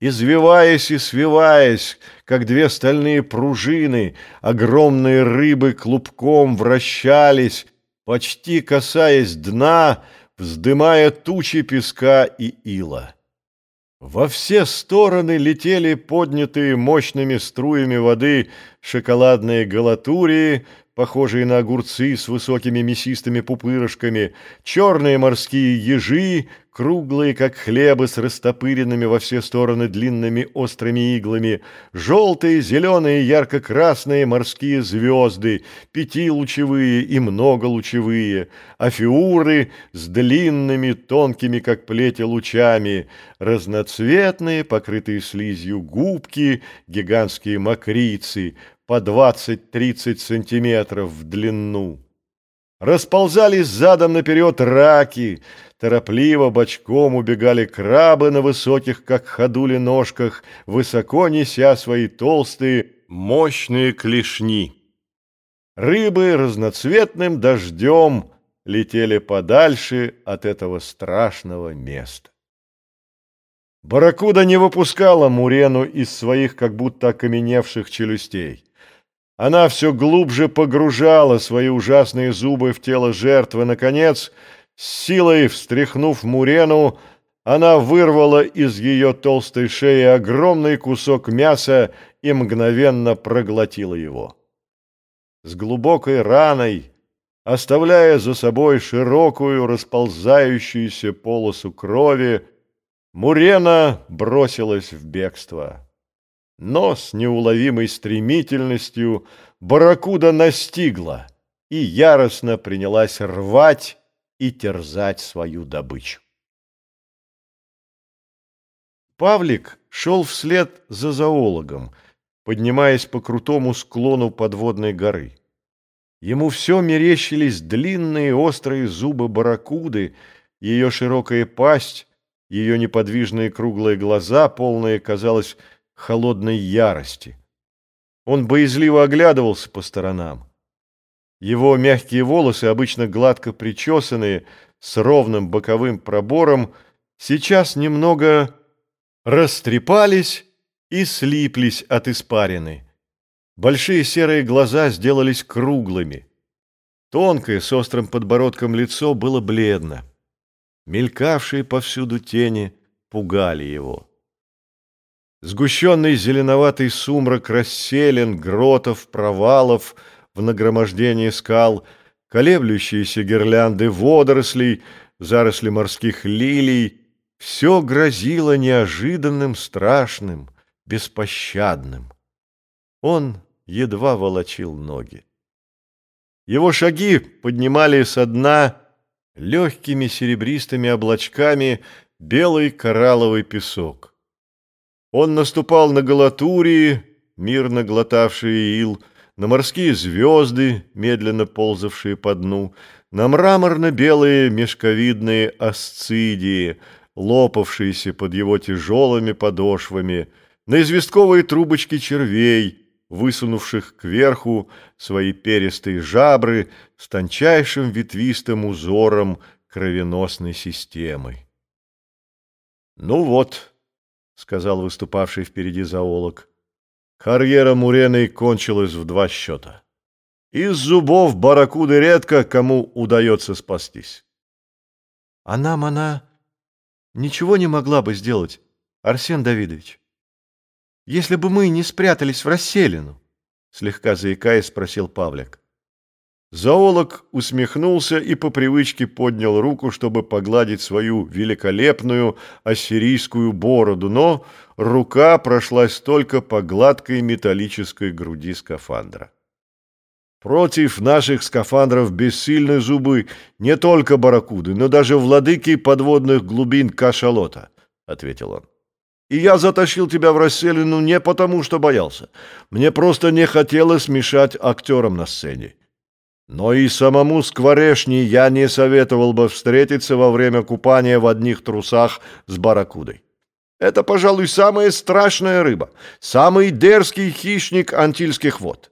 Извиваясь и свиваясь, как две стальные пружины, огромные рыбы клубком вращались, почти касаясь дна, вздымая тучи песка и ила. Во все стороны летели поднятые мощными струями воды шоколадные галатурии, похожие на огурцы с высокими мясистыми пупырышками, черные морские ежи, круглые, как хлебы, с растопыренными во все стороны длинными острыми иглами, желтые, зеленые, ярко-красные морские звезды, пятилучевые и многолучевые, афиуры с длинными, тонкими, как плети, лучами, разноцветные, покрытые слизью губки, гигантские мокрицы, по 20-30 сантиметров в длину. Расползались задом наперед раки, торопливо бочком убегали крабы на высоких, как ходули, ножках, высоко неся свои толстые, мощные клешни. Рыбы разноцветным дождем летели подальше от этого страшного места. Барракуда не выпускала Мурену из своих как будто окаменевших челюстей. Она все глубже погружала свои ужасные зубы в тело жертвы. Наконец, силой встряхнув Мурену, она вырвала из ее толстой шеи огромный кусок мяса и мгновенно проглотила его. С глубокой раной, оставляя за собой широкую расползающуюся полосу крови, Мурена бросилась в бегство но с неуловимой стремительностью барракуда настигла и яростно принялась рвать и терзать свою добычу. Павлик шел вслед за зоологом, поднимаясь по крутому склону подводной горы. Ему все мерещились длинные острые зубы барракуды, ее широкая пасть, ее неподвижные круглые глаза, полные, казалось, холодной ярости. Он боязливо оглядывался по сторонам. Его мягкие волосы, обычно гладко причесанные, с ровным боковым пробором, сейчас немного растрепались и слиплись от испарины. Большие серые глаза сделались круглыми. Тонкое, с острым подбородком лицо было бледно. Мелькавшие повсюду тени пугали его. Сгущенный зеленоватый сумрак расселен, гротов, провалов в нагромождении скал, колеблющиеся гирлянды водорослей, заросли морских лилий — все грозило неожиданным, страшным, беспощадным. Он едва волочил ноги. Его шаги поднимали со дна легкими серебристыми облачками белый коралловый песок. Он наступал на галатурии, мирно глотавшие ил, на морские звезды, медленно ползавшие по дну, на мраморно-белые мешковидные асцидии, лопавшиеся под его тяжелыми подошвами, на известковые трубочки червей, высунувших кверху свои перистые жабры с тончайшим ветвистым узором кровеносной системы. Ну вот, сказал выступавший впереди зоолог. Карьера Муреной кончилась в два счета. Из зубов барракуды редко кому удается спастись. А нам она ничего не могла бы сделать, Арсен Давидович. Если бы мы не спрятались в расселину, слегка заикаясь, спросил Павлик. Зоолог усмехнулся и по привычке поднял руку, чтобы погладить свою великолепную ассирийскую бороду, но рука прошлась только по гладкой металлической груди скафандра. Против наших скафандров бессильны зубы не только барракуды, но даже владыки подводных глубин кашалота, — ответил он. И я затащил тебя в расселину не потому, что боялся. Мне просто не хотелось мешать актерам на сцене. Но и самому скворешни я не советовал бы встретиться во время купания в одних трусах с барракудой. Это, пожалуй, самая страшная рыба, самый дерзкий хищник антильских вод.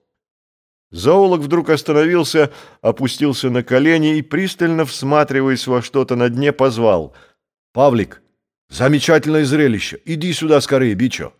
Зоолог вдруг остановился, опустился на колени и, пристально всматриваясь во что-то на дне, позвал. «Павлик, Замечательное зрелище. Иди сюда скорее, Бичо.